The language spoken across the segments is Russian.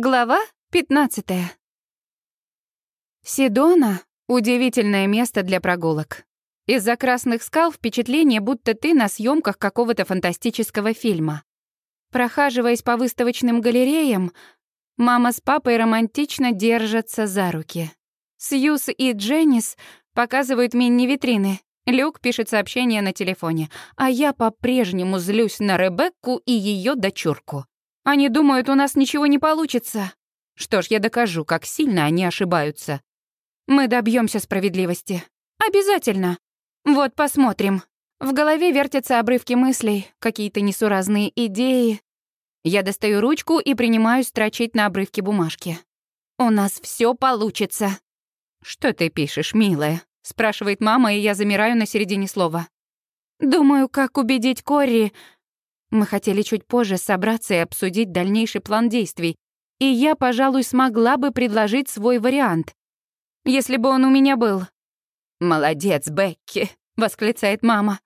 Глава 15. Сидона — удивительное место для прогулок. Из-за красных скал впечатление, будто ты на съемках какого-то фантастического фильма. Прохаживаясь по выставочным галереям, мама с папой романтично держатся за руки. Сьюз и Дженнис показывают мини-витрины. Люк пишет сообщение на телефоне, а я по-прежнему злюсь на Ребекку и ее дочурку. Они думают, у нас ничего не получится. Что ж, я докажу, как сильно они ошибаются. Мы добьемся справедливости. Обязательно. Вот посмотрим. В голове вертятся обрывки мыслей, какие-то несуразные идеи. Я достаю ручку и принимаюсь строчить на обрывке бумажки. У нас все получится. Что ты пишешь, милая? спрашивает мама, и я замираю на середине слова. Думаю, как убедить Корри, мы хотели чуть позже собраться и обсудить дальнейший план действий, и я, пожалуй, смогла бы предложить свой вариант, если бы он у меня был. «Молодец, Бекки», — восклицает мама.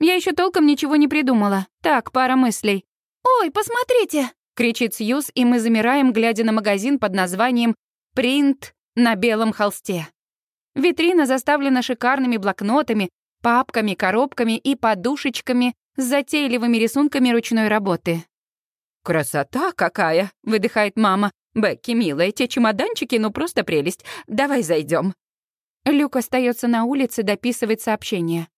«Я еще толком ничего не придумала. Так, пара мыслей». «Ой, посмотрите!» — кричит Сьюз, и мы замираем, глядя на магазин под названием «Принт на белом холсте». Витрина заставлена шикарными блокнотами, папками, коробками и подушечками с затейливыми рисунками ручной работы. «Красота какая!» — выдыхает мама. «Бекки, милая, те чемоданчики, ну просто прелесть. Давай зайдем. Люк остается на улице дописывать сообщение.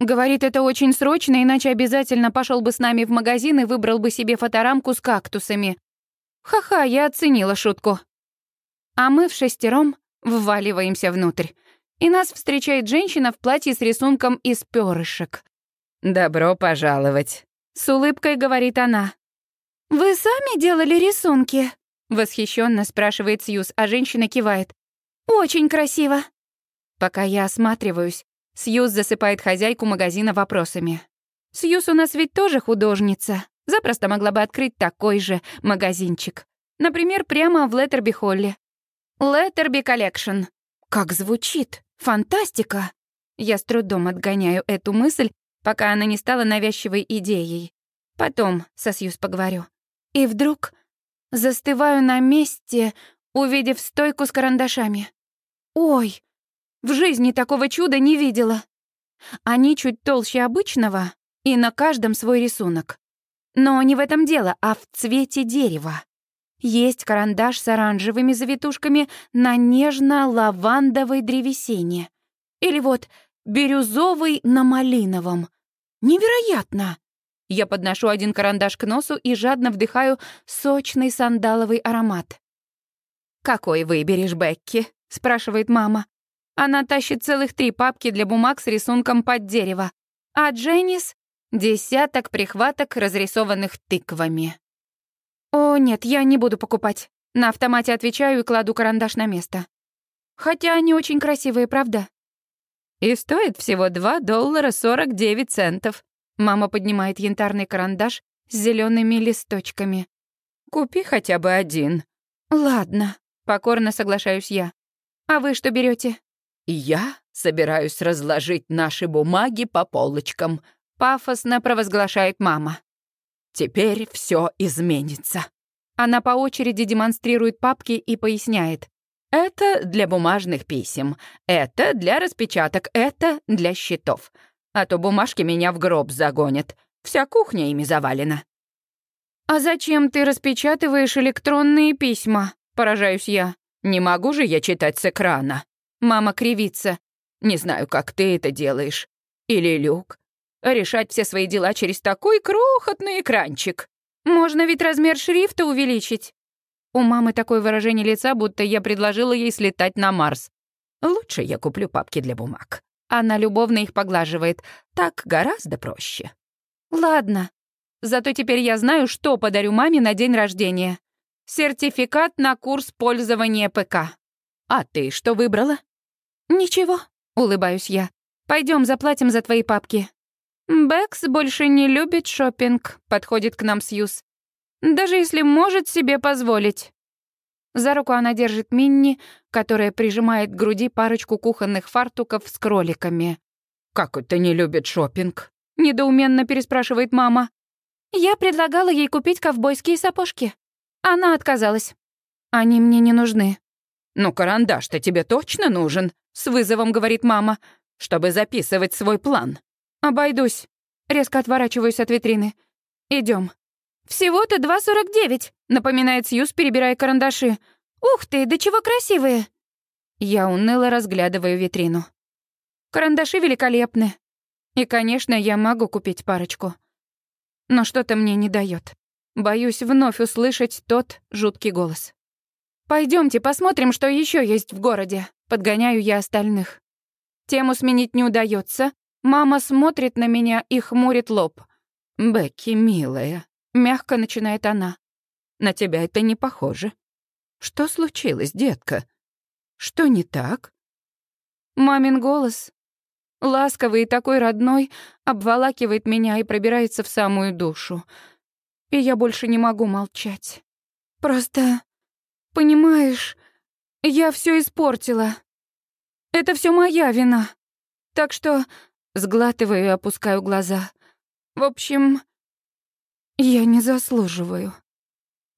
Говорит, это очень срочно, иначе обязательно пошел бы с нами в магазин и выбрал бы себе фоторамку с кактусами. Ха-ха, я оценила шутку. А мы в шестером вваливаемся внутрь. И нас встречает женщина в платье с рисунком из перышек. «Добро пожаловать», — с улыбкой говорит она. «Вы сами делали рисунки?» — восхищенно спрашивает Сьюз, а женщина кивает. «Очень красиво». Пока я осматриваюсь, Сьюз засыпает хозяйку магазина вопросами. «Сьюз у нас ведь тоже художница. Запросто могла бы открыть такой же магазинчик. Например, прямо в Леттерби-Холле. Letherby Collection. Как звучит? Фантастика!» Я с трудом отгоняю эту мысль, пока она не стала навязчивой идеей. Потом со Сьюз поговорю. И вдруг застываю на месте, увидев стойку с карандашами. Ой, в жизни такого чуда не видела. Они чуть толще обычного, и на каждом свой рисунок. Но не в этом дело, а в цвете дерева. Есть карандаш с оранжевыми завитушками на нежно-лавандовой древесине. Или вот бирюзовый на малиновом. Невероятно! Я подношу один карандаш к носу и жадно вдыхаю сочный сандаловый аромат. «Какой выберешь, Бекки?» — спрашивает мама. Она тащит целых три папки для бумаг с рисунком под дерево, а Дженнис — десяток прихваток, разрисованных тыквами. «О, нет, я не буду покупать». На автомате отвечаю и кладу карандаш на место. Хотя они очень красивые, правда? И стоит всего 2 доллара 49 центов. Мама поднимает янтарный карандаш с зелеными листочками. Купи хотя бы один. Ладно, покорно соглашаюсь я. А вы что берете? Я собираюсь разложить наши бумаги по полочкам, пафосно провозглашает мама. Теперь все изменится. Она по очереди демонстрирует папки и поясняет. Это для бумажных писем, это для распечаток, это для счетов. А то бумажки меня в гроб загонят. Вся кухня ими завалена. «А зачем ты распечатываешь электронные письма?» — поражаюсь я. «Не могу же я читать с экрана». Мама кривится. «Не знаю, как ты это делаешь. Или Люк. Решать все свои дела через такой крохотный экранчик. Можно ведь размер шрифта увеличить». У мамы такое выражение лица, будто я предложила ей слетать на Марс. Лучше я куплю папки для бумаг. Она любовно их поглаживает. Так гораздо проще. Ладно. Зато теперь я знаю, что подарю маме на день рождения. Сертификат на курс пользования ПК. А ты что выбрала? Ничего, улыбаюсь я. Пойдем заплатим за твои папки. Бэкс больше не любит шопинг, подходит к нам Сьюз даже если может себе позволить. За руку она держит Минни, которая прижимает к груди парочку кухонных фартуков с кроликами. «Как это не любит шопинг? недоуменно переспрашивает мама. «Я предлагала ей купить ковбойские сапожки. Она отказалась. Они мне не нужны. «Ну, карандаш-то тебе точно нужен?» — с вызовом говорит мама, чтобы записывать свой план. «Обойдусь». Резко отворачиваюсь от витрины. Идем. «Всего-то 2,49», — напоминает Сьюз, перебирая карандаши. «Ух ты, да чего красивые!» Я уныло разглядываю витрину. Карандаши великолепны. И, конечно, я могу купить парочку. Но что-то мне не дает. Боюсь вновь услышать тот жуткий голос. Пойдемте посмотрим, что еще есть в городе. Подгоняю я остальных. Тему сменить не удается. Мама смотрит на меня и хмурит лоб. «Бекки, милая», — мягко начинает она. «На тебя это не похоже. Что случилось, детка? Что не так?» Мамин голос, ласковый и такой родной, обволакивает меня и пробирается в самую душу. И я больше не могу молчать. Просто, понимаешь, я все испортила. Это все моя вина. Так что сглатываю и опускаю глаза. В общем, я не заслуживаю.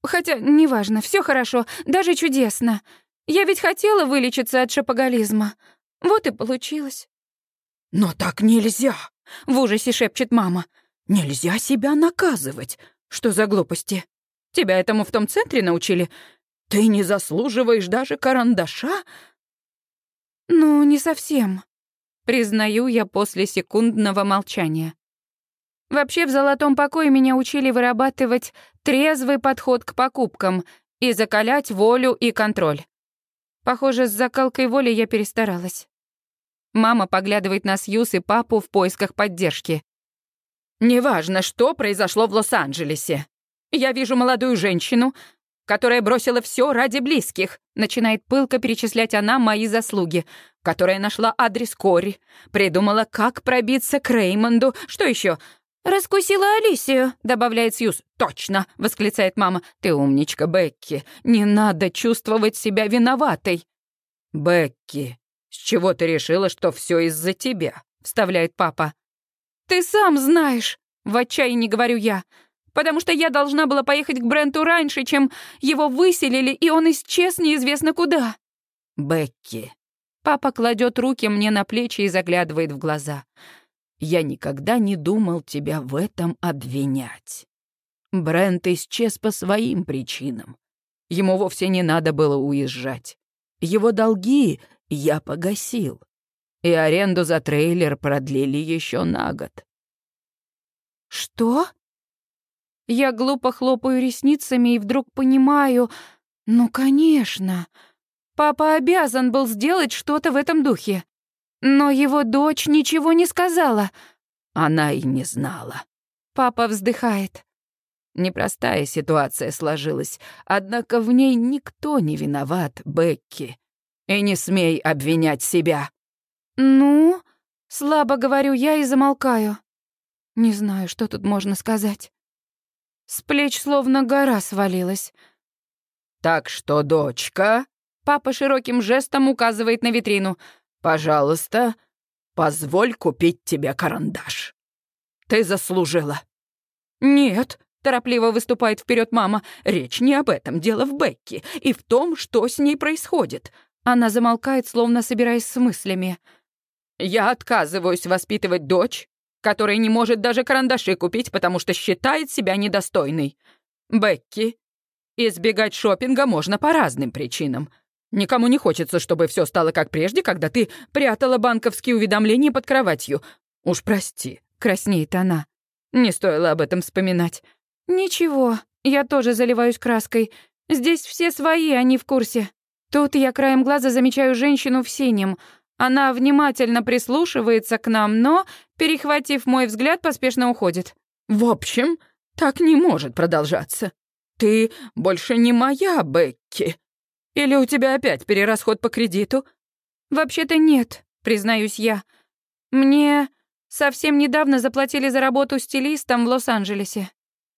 Хотя, неважно, все хорошо, даже чудесно. Я ведь хотела вылечиться от шапоголизма. Вот и получилось. «Но так нельзя!» — в ужасе шепчет мама. «Нельзя себя наказывать. Что за глупости? Тебя этому в том центре научили? Ты не заслуживаешь даже карандаша?» «Ну, не совсем», — признаю я после секундного молчания. Вообще, в «Золотом покое» меня учили вырабатывать трезвый подход к покупкам и закалять волю и контроль. Похоже, с закалкой воли я перестаралась. Мама поглядывает на Сьюз и папу в поисках поддержки. «Неважно, что произошло в Лос-Анджелесе. Я вижу молодую женщину, которая бросила все ради близких», начинает пылко перечислять она мои заслуги, которая нашла адрес Кори, придумала, как пробиться к Реймонду, что еще? «Раскусила Алисию», — добавляет Сьюз. «Точно!» — восклицает мама. «Ты умничка, Бекки. Не надо чувствовать себя виноватой». «Бекки, с чего ты решила, что все из-за тебя?» — вставляет папа. «Ты сам знаешь», — в отчаянии говорю я. «Потому что я должна была поехать к Бренту раньше, чем его выселили, и он исчез неизвестно куда». «Бекки». Папа кладет руки мне на плечи и заглядывает в глаза. Я никогда не думал тебя в этом обвинять. Брент исчез по своим причинам. Ему вовсе не надо было уезжать. Его долги я погасил. И аренду за трейлер продлили еще на год. «Что?» Я глупо хлопаю ресницами и вдруг понимаю... Ну, конечно. Папа обязан был сделать что-то в этом духе. Но его дочь ничего не сказала. Она и не знала. Папа вздыхает. Непростая ситуация сложилась, однако в ней никто не виноват, Бекки. И не смей обвинять себя. Ну, слабо говорю я и замолкаю. Не знаю, что тут можно сказать. С плеч словно гора свалилась. «Так что, дочка...» Папа широким жестом указывает на витрину — Пожалуйста, позволь купить тебе карандаш. Ты заслужила. Нет, торопливо выступает вперед мама. Речь не об этом, дело в Бекке и в том, что с ней происходит. Она замолкает, словно собираясь с мыслями. Я отказываюсь воспитывать дочь, которая не может даже карандаши купить, потому что считает себя недостойной. Бекки, избегать шопинга можно по разным причинам. Никому не хочется, чтобы все стало как прежде, когда ты прятала банковские уведомления под кроватью. Уж прости, краснеет она. Не стоило об этом вспоминать. Ничего, я тоже заливаюсь краской. Здесь все свои, они в курсе. Тут я краем глаза замечаю женщину в синем. Она внимательно прислушивается к нам, но, перехватив мой взгляд, поспешно уходит. В общем, так не может продолжаться. Ты больше не моя, Бекки. Или у тебя опять перерасход по кредиту?» «Вообще-то нет», признаюсь я. «Мне совсем недавно заплатили за работу стилистом в Лос-Анджелесе.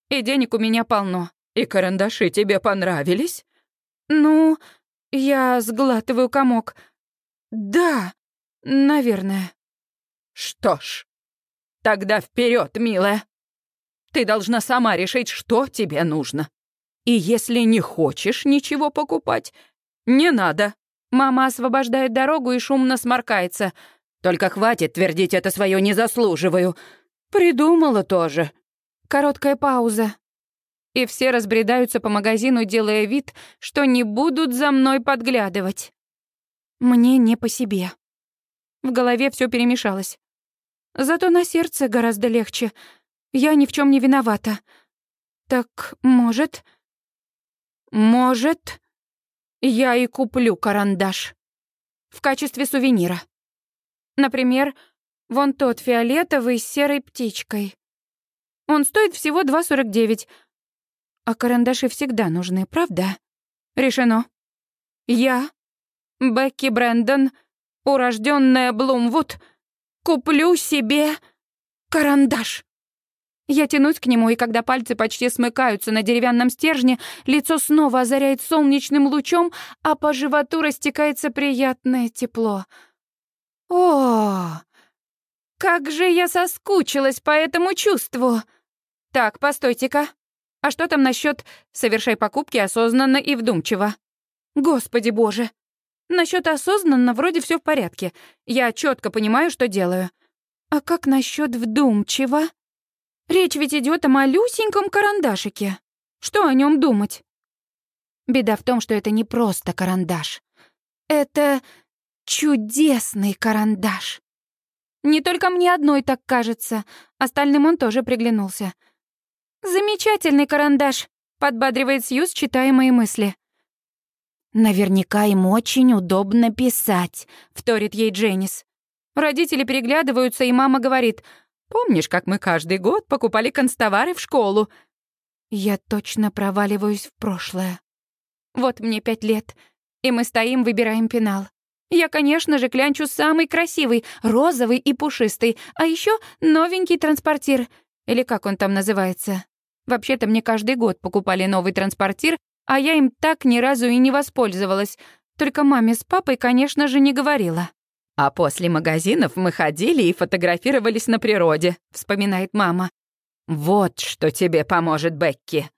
И денег у меня полно». «И карандаши тебе понравились?» «Ну, я сглатываю комок. Да, наверное». «Что ж, тогда вперед, милая. Ты должна сама решить, что тебе нужно. И если не хочешь ничего покупать, не надо. Мама освобождает дорогу и шумно сморкается. Только хватит твердить это свое не заслуживаю. Придумала тоже. Короткая пауза. И все разбредаются по магазину, делая вид, что не будут за мной подглядывать. Мне не по себе. В голове все перемешалось. Зато на сердце гораздо легче. Я ни в чем не виновата. Так, может... Может, я и куплю карандаш. В качестве сувенира. Например, вон тот фиолетовый с серой птичкой. Он стоит всего 2,49. А карандаши всегда нужны, правда? Решено. Я, Бекки Брэндон, урожденная Блумвуд, куплю себе карандаш. Я тянусь к нему, и когда пальцы почти смыкаются на деревянном стержне, лицо снова озаряет солнечным лучом, а по животу растекается приятное тепло. О, как же я соскучилась по этому чувству! Так, постойте-ка. А что там насчет «совершай покупки осознанно и вдумчиво»? Господи боже! Насчет осознанно вроде все в порядке. Я четко понимаю, что делаю. А как насчет вдумчиво? Речь ведь идет о малюсеньком карандашике. Что о нем думать? Беда в том, что это не просто карандаш. Это чудесный карандаш. Не только мне одной так кажется, остальным он тоже приглянулся. «Замечательный карандаш», — подбадривает Сьюз, читая мои мысли. «Наверняка им очень удобно писать», — вторит ей Дженнис. Родители переглядываются, и мама говорит, «Помнишь, как мы каждый год покупали констовары в школу?» Я точно проваливаюсь в прошлое. Вот мне пять лет, и мы стоим, выбираем пенал. Я, конечно же, клянчу самый красивый, розовый и пушистый, а еще новенький транспортир. Или как он там называется? Вообще-то мне каждый год покупали новый транспортир, а я им так ни разу и не воспользовалась. Только маме с папой, конечно же, не говорила. «А после магазинов мы ходили и фотографировались на природе», — вспоминает мама. «Вот что тебе поможет, Бекки.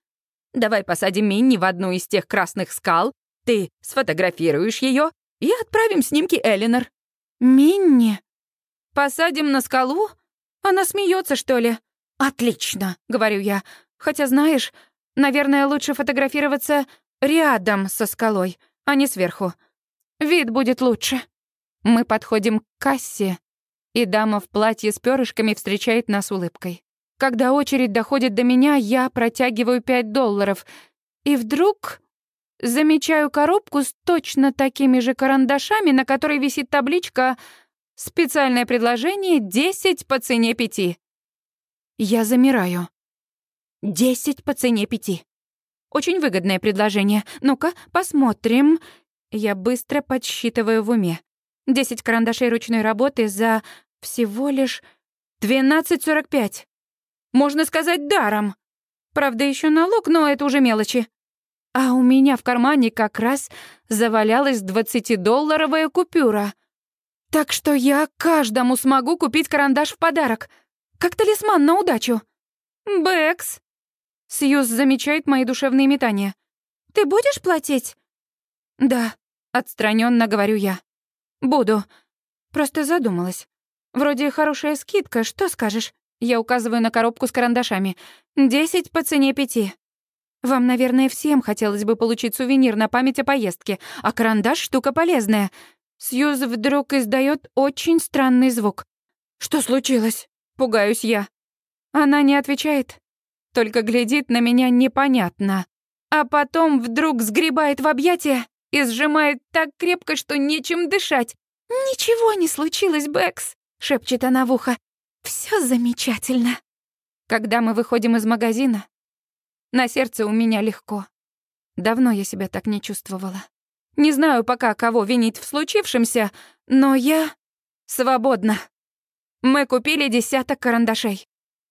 Давай посадим Минни в одну из тех красных скал, ты сфотографируешь ее и отправим снимки Элинор». «Минни? Посадим на скалу? Она смеется, что ли?» «Отлично», — говорю я. «Хотя, знаешь, Наверное, лучше фотографироваться рядом со скалой, а не сверху. Вид будет лучше. Мы подходим к кассе, и дама в платье с перышками встречает нас улыбкой. Когда очередь доходит до меня, я протягиваю 5 долларов, и вдруг замечаю коробку с точно такими же карандашами, на которой висит табличка «Специальное предложение 10 по цене 5». Я замираю. Десять по цене пяти. Очень выгодное предложение. Ну-ка, посмотрим. Я быстро подсчитываю в уме. Десять карандашей ручной работы за всего лишь двенадцать сорок пять. Можно сказать, даром. Правда, еще налог, но это уже мелочи. А у меня в кармане как раз завалялась двадцатидолларовая купюра. Так что я каждому смогу купить карандаш в подарок. Как талисман на удачу. Бэкс, Сьюз замечает мои душевные метания. «Ты будешь платить?» «Да», — отстраненно говорю я. «Буду. Просто задумалась. Вроде хорошая скидка, что скажешь?» Я указываю на коробку с карандашами. «Десять по цене пяти». Вам, наверное, всем хотелось бы получить сувенир на память о поездке, а карандаш — штука полезная. Сьюз вдруг издает очень странный звук. «Что случилось?» — пугаюсь я. Она не отвечает, только глядит на меня непонятно. А потом вдруг сгребает в объятия и сжимает так крепко, что нечем дышать. «Ничего не случилось, Бэкс», — шепчет она в ухо. «Всё замечательно». Когда мы выходим из магазина, на сердце у меня легко. Давно я себя так не чувствовала. Не знаю пока, кого винить в случившемся, но я свободна. Мы купили десяток карандашей.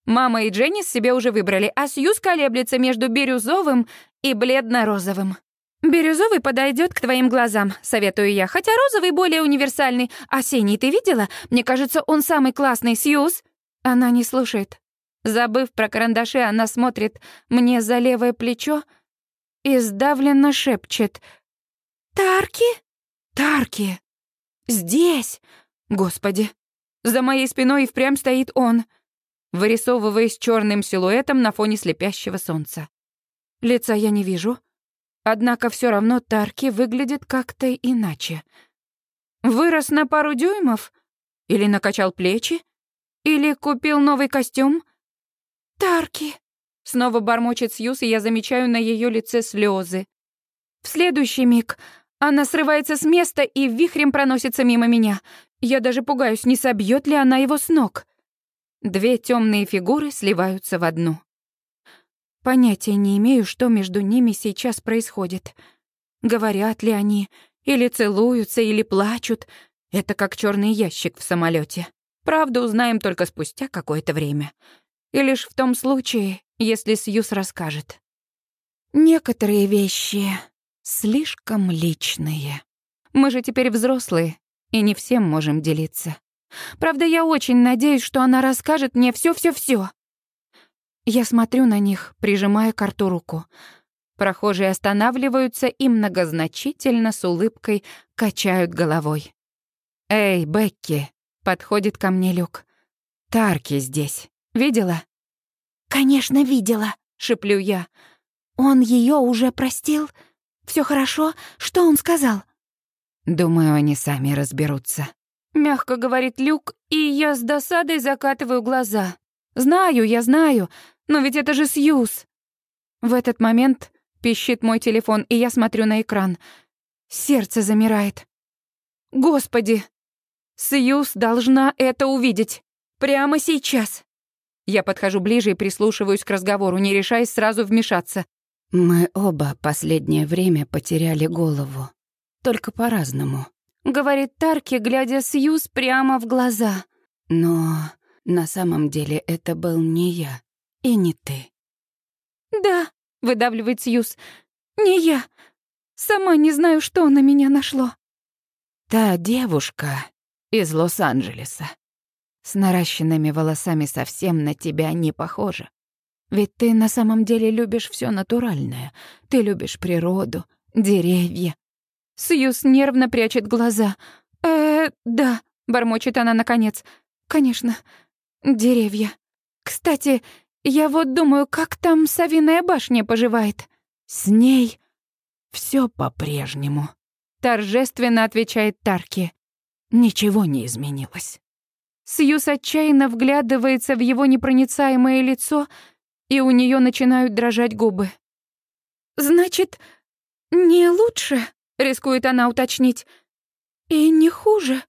Мама и Дженнис себе уже выбрали, а Сьюз колеблется между бирюзовым и бледно-розовым. «Бирюзовый подойдет к твоим глазам», — советую я, хотя розовый более универсальный. А синий ты видела? Мне кажется, он самый классный, Сьюз. Она не слушает. Забыв про карандаши, она смотрит мне за левое плечо и сдавленно шепчет. «Тарки? Тарки! Здесь! Господи! За моей спиной и впрямь стоит он, вырисовываясь черным силуэтом на фоне слепящего солнца. Лица я не вижу, однако все равно Тарки выглядит как-то иначе. Вырос на пару дюймов? Или накачал плечи? Или купил новый костюм? Тарки! Снова бормочет Сьюз, и я замечаю на ее лице слезы. В следующий миг она срывается с места и вихрем проносится мимо меня. Я даже пугаюсь, не собьет ли она его с ног. Две темные фигуры сливаются в одну. Понятия не имею, что между ними сейчас происходит. Говорят ли они, или целуются, или плачут. Это как черный ящик в самолете. Правду узнаем только спустя какое-то время. И лишь в том случае, если Сьюз расскажет. Некоторые вещи слишком личные. Мы же теперь взрослые, и не всем можем делиться. Правда, я очень надеюсь, что она расскажет мне все-все-все. Я смотрю на них, прижимая к рту руку. Прохожие останавливаются и многозначительно с улыбкой качают головой. «Эй, Бекки!» — подходит ко мне Люк. «Тарки здесь. Видела?» «Конечно, видела», — шеплю я. «Он ее уже простил? Все хорошо? Что он сказал?» Думаю, они сами разберутся. Мягко говорит Люк, и я с досадой закатываю глаза. Знаю, я знаю, но ведь это же Сьюз. В этот момент пищит мой телефон, и я смотрю на экран. Сердце замирает. Господи! Сьюз должна это увидеть. Прямо сейчас. Я подхожу ближе и прислушиваюсь к разговору, не решаясь сразу вмешаться. Мы оба последнее время потеряли голову. Только по-разному. Говорит Тарки, глядя Сьюз прямо в глаза. Но на самом деле это был не я и не ты. «Да», — выдавливает Сьюз, — «не я. Сама не знаю, что на меня нашло». Та девушка из Лос-Анджелеса с наращенными волосами совсем на тебя не похожа. Ведь ты на самом деле любишь все натуральное. Ты любишь природу, деревья, Сьюз нервно прячет глаза. «Э, да», — бормочет она наконец. «Конечно, деревья. Кстати, я вот думаю, как там Савиная башня поживает?» «С ней все по-прежнему», — торжественно отвечает Тарки. «Ничего не изменилось». Сьюз отчаянно вглядывается в его непроницаемое лицо, и у нее начинают дрожать губы. «Значит, не лучше?» рискует она уточнить. И не хуже.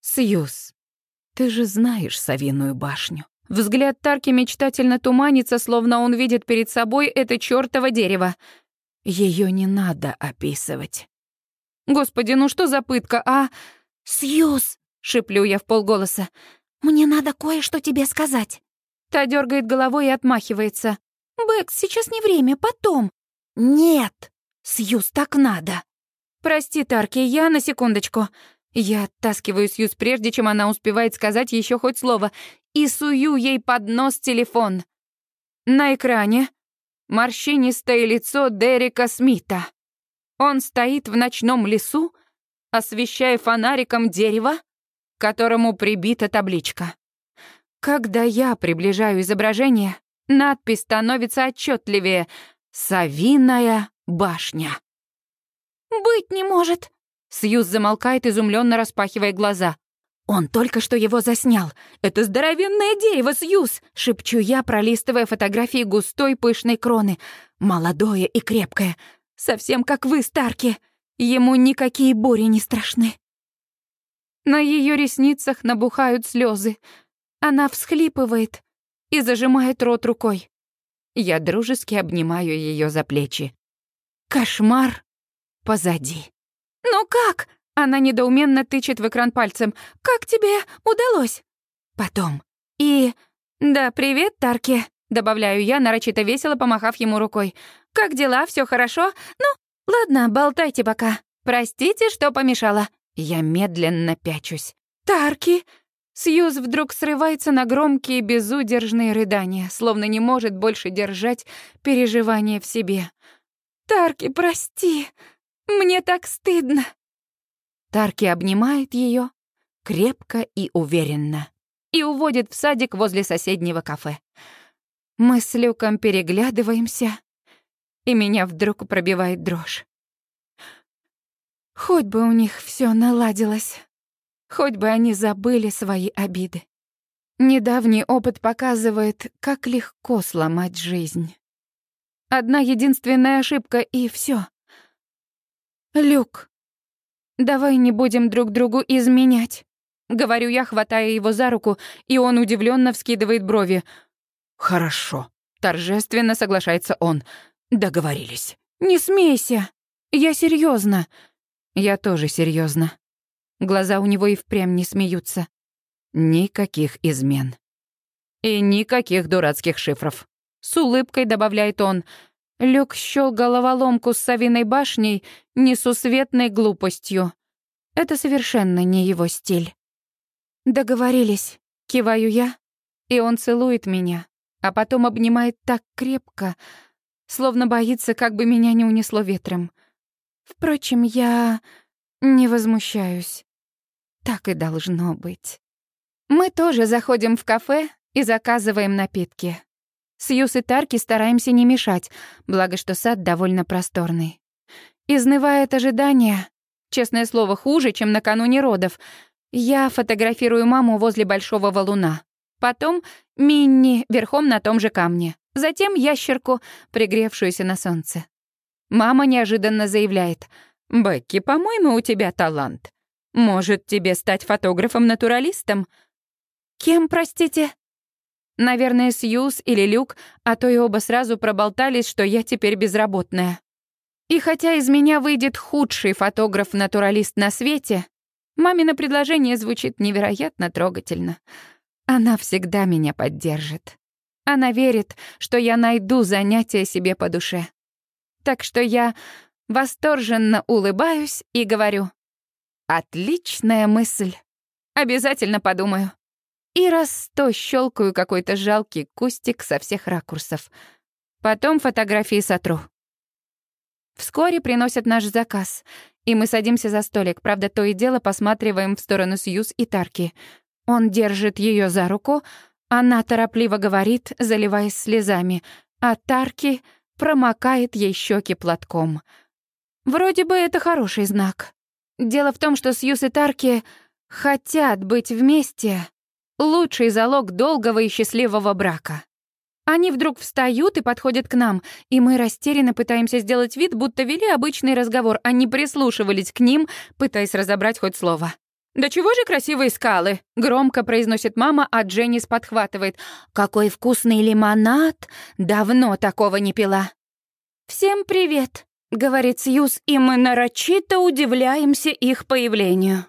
Сьюз, ты же знаешь Савиную башню. Взгляд Тарки мечтательно туманится, словно он видит перед собой это чёртово дерево. Ее не надо описывать. Господи, ну что за пытка, а? Сьюз, шиплю я в полголоса. Мне надо кое-что тебе сказать. Та дергает головой и отмахивается. Бэкс, сейчас не время, потом. Нет, Сьюз, так надо. «Прости, Тарки, я на секундочку». Я оттаскиваю Сьюз, прежде чем она успевает сказать еще хоть слово, и сую ей под нос телефон. На экране морщинистое лицо Дерека Смита. Он стоит в ночном лесу, освещая фонариком дерево, к которому прибита табличка. Когда я приближаю изображение, надпись становится отчетливее «Савиная башня». «Быть не может!» Сьюз замолкает, изумленно распахивая глаза. «Он только что его заснял. Это здоровенное дерево, Сьюз!» — шепчу я, пролистывая фотографии густой пышной кроны. Молодое и крепкое. Совсем как вы, Старки. Ему никакие бури не страшны. На ее ресницах набухают слезы. Она всхлипывает и зажимает рот рукой. Я дружески обнимаю ее за плечи. Кошмар позади. «Ну как?» — она недоуменно тычет в экран пальцем. «Как тебе удалось?» Потом. И... «Да, привет, Тарки», — добавляю я, нарочито весело помахав ему рукой. «Как дела? Все хорошо? Ну, ладно, болтайте пока. Простите, что помешала». Я медленно пячусь. «Тарки!» Сьюз вдруг срывается на громкие безудержные рыдания, словно не может больше держать переживания в себе. Тарки, прости. Мне так стыдно. Тарки обнимает ее крепко и уверенно и уводит в садик возле соседнего кафе. Мы с Люком переглядываемся, и меня вдруг пробивает дрожь. Хоть бы у них все наладилось, хоть бы они забыли свои обиды. Недавний опыт показывает, как легко сломать жизнь. Одна единственная ошибка, и все. Люк, давай не будем друг другу изменять. Говорю я, хватая его за руку, и он удивленно вскидывает брови. «Хорошо», — торжественно соглашается он. «Договорились». «Не смейся. Я серьезно. Я тоже серьезно. Глаза у него и впрямь не смеются. Никаких измен. И никаких дурацких шифров. С улыбкой добавляет он. Люк счёл головоломку с Савиной башней несусветной глупостью. Это совершенно не его стиль. Договорились, киваю я, и он целует меня, а потом обнимает так крепко, словно боится, как бы меня не унесло ветром. Впрочем, я не возмущаюсь. Так и должно быть. Мы тоже заходим в кафе и заказываем напитки. Сьюз и Тарки стараемся не мешать, благо что сад довольно просторный. Изнывая от ожидания, честное слово, хуже, чем накануне родов, я фотографирую маму возле большого валуна. Потом Минни верхом на том же камне. Затем ящерку, пригревшуюся на солнце. Мама неожиданно заявляет. «Бекки, по-моему, у тебя талант. Может, тебе стать фотографом-натуралистом?» «Кем, простите?» Наверное, Сьюз или Люк, а то и оба сразу проболтались, что я теперь безработная. И хотя из меня выйдет худший фотограф-натуралист на свете, мамино предложение звучит невероятно трогательно. Она всегда меня поддержит. Она верит, что я найду занятие себе по душе. Так что я восторженно улыбаюсь и говорю «Отличная мысль. Обязательно подумаю» и раз сто щелкаю какой-то жалкий кустик со всех ракурсов. Потом фотографии сотру. Вскоре приносят наш заказ, и мы садимся за столик. Правда, то и дело посматриваем в сторону Сьюз и Тарки. Он держит ее за руку, она торопливо говорит, заливаясь слезами, а Тарки промокает ей щеки платком. Вроде бы это хороший знак. Дело в том, что Сьюз и Тарки хотят быть вместе, Лучший залог долгого и счастливого брака. Они вдруг встают и подходят к нам, и мы растерянно пытаемся сделать вид, будто вели обычный разговор, а не прислушивались к ним, пытаясь разобрать хоть слово. «Да чего же красивые скалы?» — громко произносит мама, а Дженнис подхватывает. «Какой вкусный лимонад! Давно такого не пила!» «Всем привет!» — говорит Сьюз, и мы нарочито удивляемся их появлению.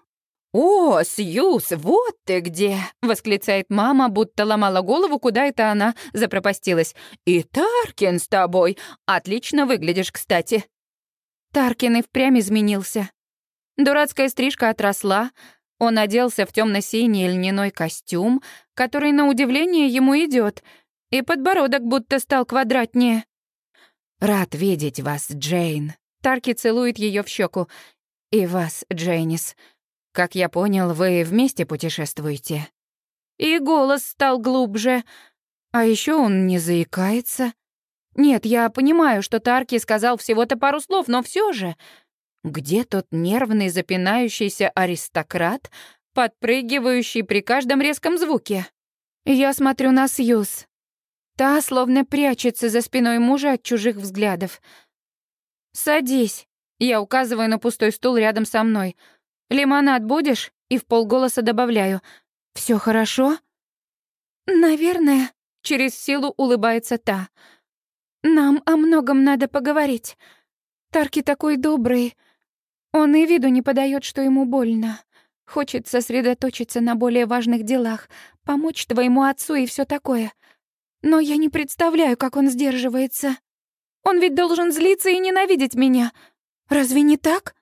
«О, Сьюз, вот ты где!» — восклицает мама, будто ломала голову, куда это она запропастилась. «И Таркин с тобой! Отлично выглядишь, кстати!» Таркин и впрямь изменился. Дурацкая стрижка отросла, он оделся в темно синий льняной костюм, который, на удивление, ему идет, и подбородок будто стал квадратнее. «Рад видеть вас, Джейн!» Тарки целует ее в щеку. «И вас, Джейнис!» Как я понял, вы вместе путешествуете. И голос стал глубже. А еще он не заикается. Нет, я понимаю, что Тарки сказал всего-то пару слов, но все же... Где тот нервный, запинающийся аристократ, подпрыгивающий при каждом резком звуке? Я смотрю на Сьюз. Та словно прячется за спиной мужа от чужих взглядов. «Садись». Я указываю на пустой стул рядом со мной — «Лимонад будешь?» И в полголоса добавляю. Все хорошо?» «Наверное», — через силу улыбается та. «Нам о многом надо поговорить. Тарки такой добрый. Он и виду не подает, что ему больно. Хочет сосредоточиться на более важных делах, помочь твоему отцу и все такое. Но я не представляю, как он сдерживается. Он ведь должен злиться и ненавидеть меня. Разве не так?»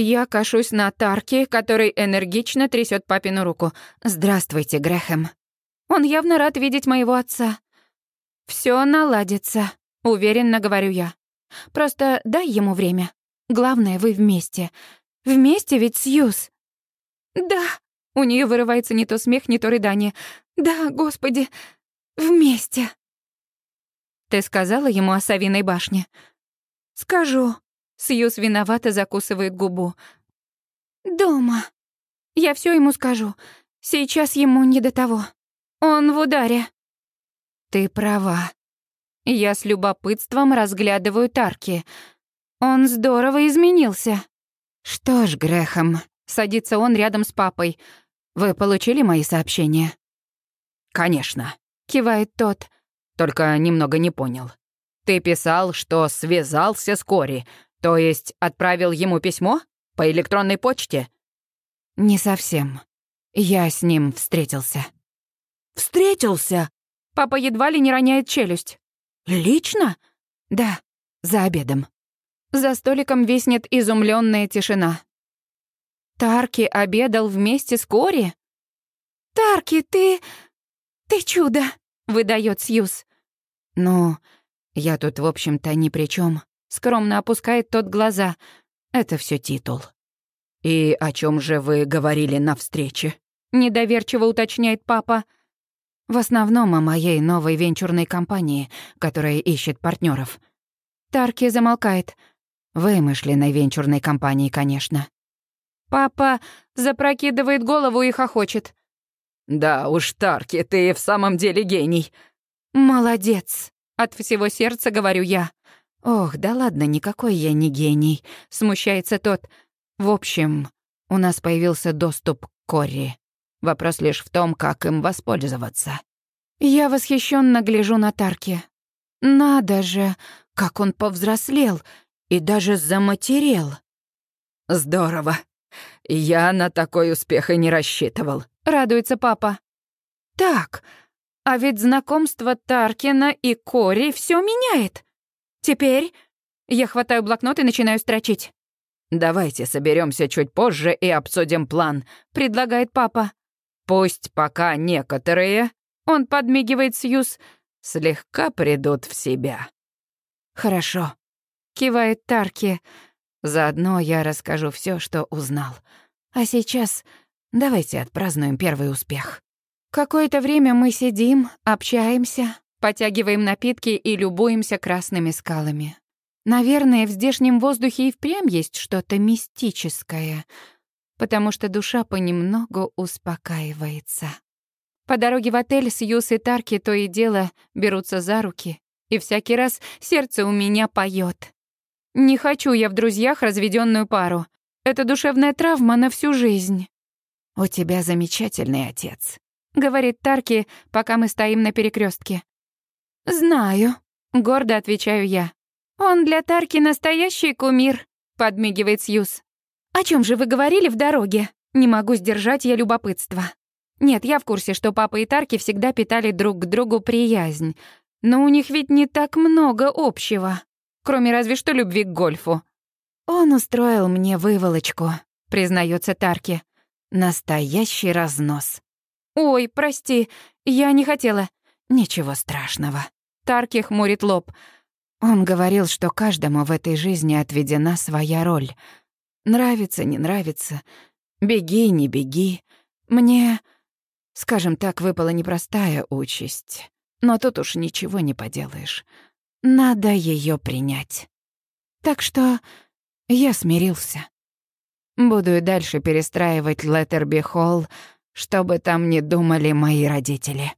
Я кашусь на Тарки, который энергично трясет папину руку. «Здравствуйте, Грэхэм». Он явно рад видеть моего отца. Все наладится», — уверенно говорю я. Просто дай ему время. Главное, вы вместе. Вместе ведь, Сьюз?» «Да!» — у нее вырывается не то смех, не то рыдание. «Да, господи, вместе!» «Ты сказала ему о Савиной башне?» «Скажу». Сьюз виновато закусывает губу. «Дома. Я все ему скажу. Сейчас ему не до того. Он в ударе». «Ты права». Я с любопытством разглядываю Тарки. Он здорово изменился. «Что ж, Грехом, садится он рядом с папой. Вы получили мои сообщения?» «Конечно», — кивает тот. «Только немного не понял. Ты писал, что связался с Кори, то есть отправил ему письмо по электронной почте?» «Не совсем. Я с ним встретился». «Встретился?» Папа едва ли не роняет челюсть. «Лично?» «Да, за обедом». За столиком виснет изумленная тишина. Тарки обедал вместе с Кори? «Тарки, ты... ты чудо!» — выдает Сьюз. «Ну, я тут, в общем-то, ни при чем. Скромно опускает тот глаза. «Это все титул». «И о чем же вы говорили на встрече?» — недоверчиво уточняет папа. «В основном о моей новой венчурной компании, которая ищет партнеров. Тарки замолкает. Вымышленной венчурной компании, конечно. Папа запрокидывает голову и хохочет. «Да уж, Тарки, ты в самом деле гений». «Молодец», — от всего сердца говорю я. «Ох, да ладно, никакой я не гений», — смущается тот. «В общем, у нас появился доступ к Корри. Вопрос лишь в том, как им воспользоваться». Я восхищенно гляжу на Тарки. «Надо же, как он повзрослел и даже заматерел. Здорово. Я на такой успех и не рассчитывал. Радуется папа. Так, а ведь знакомство Таркина и Кори все меняет. Теперь я хватаю блокнот и начинаю строчить. «Давайте соберемся чуть позже и обсудим план», — предлагает папа. «Пусть пока некоторые...» — он подмигивает Сьюз — слегка придут в себя. «Хорошо», кивает Тарки. Заодно я расскажу все, что узнал. А сейчас давайте отпразднуем первый успех. Какое-то время мы сидим, общаемся, потягиваем напитки и любуемся красными скалами. Наверное, в здешнем воздухе и впрямь есть что-то мистическое, потому что душа понемногу успокаивается. По дороге в отель Сьюз и Тарки то и дело берутся за руки, и всякий раз сердце у меня поет. Не хочу я в друзьях разведенную пару. Это душевная травма на всю жизнь. У тебя замечательный отец, говорит Тарки, пока мы стоим на перекрестке. Знаю, гордо отвечаю я. Он для Тарки настоящий кумир, подмигивает Сьюз. О чем же вы говорили в дороге? Не могу сдержать я любопытство. Нет, я в курсе, что папа и Тарки всегда питали друг к другу приязнь. Но у них ведь не так много общего кроме разве что любви к гольфу. Он устроил мне выволочку, признается Тарки. Настоящий разнос. Ой, прости, я не хотела. Ничего страшного. Тарки хмурит лоб. Он говорил, что каждому в этой жизни отведена своя роль. Нравится, не нравится. Беги, не беги. Мне, скажем так, выпала непростая участь. Но тут уж ничего не поделаешь. Надо ее принять. Так что я смирился. Буду и дальше перестраивать Леттерби Холл, чтобы там не думали мои родители.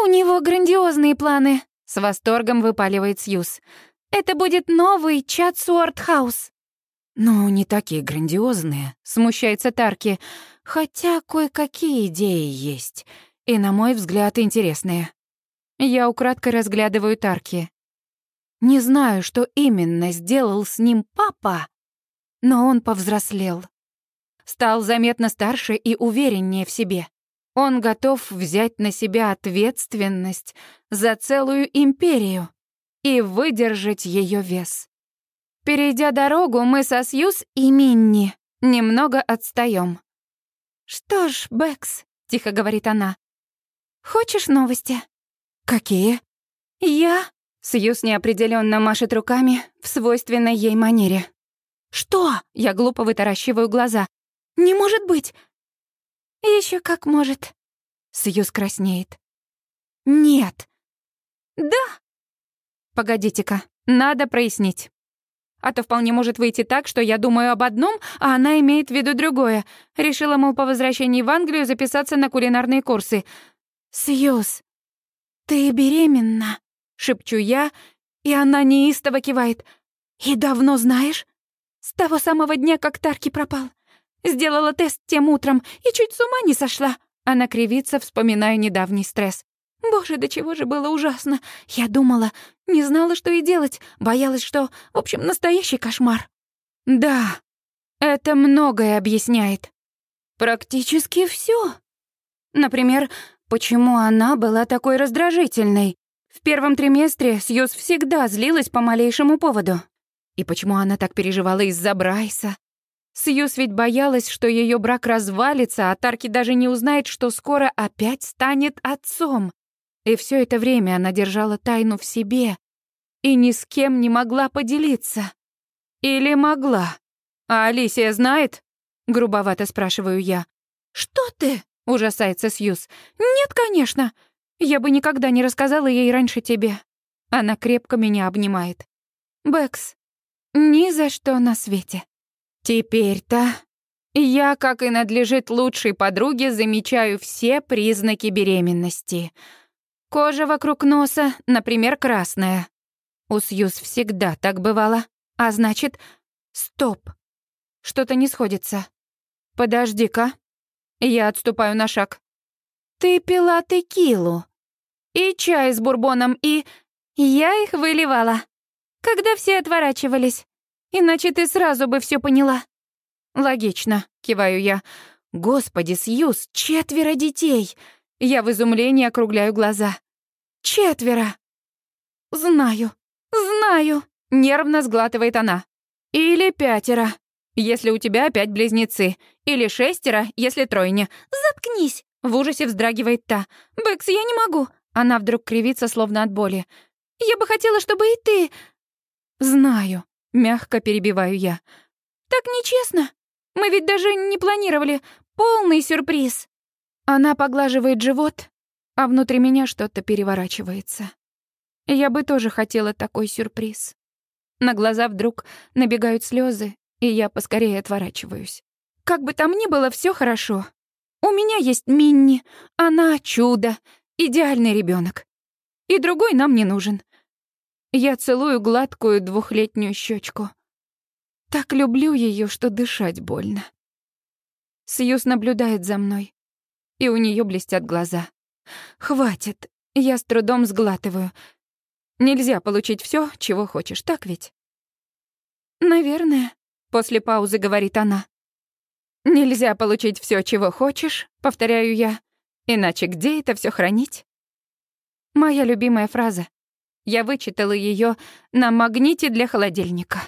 «У него грандиозные планы», — с восторгом выпаливает Сьюз. «Это будет новый Чатсуорт Хаус». «Ну, не такие грандиозные», — смущается Тарки. «Хотя кое-какие идеи есть, и, на мой взгляд, интересные». Я украдкой разглядываю Тарки. Не знаю, что именно сделал с ним папа, но он повзрослел. Стал заметно старше и увереннее в себе. Он готов взять на себя ответственность за целую империю и выдержать ее вес. Перейдя дорогу, мы со Сьюз и Минни немного отстаем. «Что ж, Бэкс», — тихо говорит она, — «хочешь новости?» «Какие?» «Я Сьюз неопределенно машет руками в свойственной ей манере. «Что?» — я глупо вытаращиваю глаза. «Не может быть!» Еще как может». Сьюз краснеет. «Нет». «Да». «Погодите-ка, надо прояснить. А то вполне может выйти так, что я думаю об одном, а она имеет в виду другое. Решила, мол, по возвращении в Англию записаться на кулинарные курсы. «Сьюз, ты беременна?» — шепчу я, и она неистово кивает. «И давно знаешь?» «С того самого дня, как Тарки пропал. Сделала тест тем утром и чуть с ума не сошла». Она кривится, вспоминая недавний стресс. Боже, до чего же было ужасно. Я думала, не знала, что и делать, боялась, что, в общем, настоящий кошмар. Да, это многое объясняет. Практически все. Например, почему она была такой раздражительной. В первом триместре Сьюз всегда злилась по малейшему поводу. И почему она так переживала из-за Брайса? Сьюз ведь боялась, что ее брак развалится, а Тарки даже не узнает, что скоро опять станет отцом. И все это время она держала тайну в себе и ни с кем не могла поделиться. Или могла? А Алисия знает? Грубовато спрашиваю я. Что ты? Ужасается Сьюз. Нет, конечно. Я бы никогда не рассказала ей раньше тебе. Она крепко меня обнимает. Бэкс, ни за что на свете. Теперь-то я, как и надлежит лучшей подруге, замечаю все признаки беременности — Кожа вокруг носа, например, красная. У Сьюз всегда так бывало. А значит, стоп. Что-то не сходится. Подожди-ка. Я отступаю на шаг. Ты пила текилу. И чай с бурбоном, и... Я их выливала. Когда все отворачивались. Иначе ты сразу бы все поняла. Логично, киваю я. Господи, Сьюз, четверо детей. Я в изумлении округляю глаза. «Четверо!» «Знаю, знаю!» — нервно сглатывает она. «Или пятеро, если у тебя опять близнецы. Или шестеро, если тройня. Заткнись!» — в ужасе вздрагивает та. «Бэкс, я не могу!» Она вдруг кривится, словно от боли. «Я бы хотела, чтобы и ты...» «Знаю», — мягко перебиваю я. «Так нечестно. Мы ведь даже не планировали. Полный сюрприз». Она поглаживает живот, а внутри меня что-то переворачивается. Я бы тоже хотела такой сюрприз. На глаза вдруг набегают слезы, и я поскорее отворачиваюсь. Как бы там ни было, все хорошо. У меня есть Минни, она чудо, идеальный ребенок. И другой нам не нужен. Я целую гладкую двухлетнюю щечку. Так люблю ее, что дышать больно. Сьюз наблюдает за мной, и у нее блестят глаза. Хватит. Я с трудом сглатываю. Нельзя получить все, чего хочешь, так ведь? Наверное, после паузы говорит она. Нельзя получить все, чего хочешь, повторяю я. Иначе где это все хранить? Моя любимая фраза. Я вычитала ее на магните для холодильника.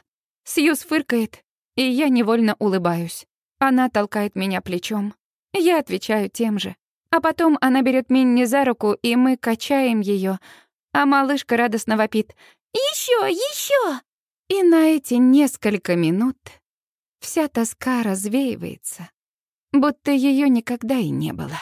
Сьюз фыркает, и я невольно улыбаюсь. Она толкает меня плечом. Я отвечаю тем же. А потом она берет Минни за руку, и мы качаем ее, а малышка радостно вопит «Еще, еще!» И на эти несколько минут вся тоска развеивается, будто ее никогда и не было.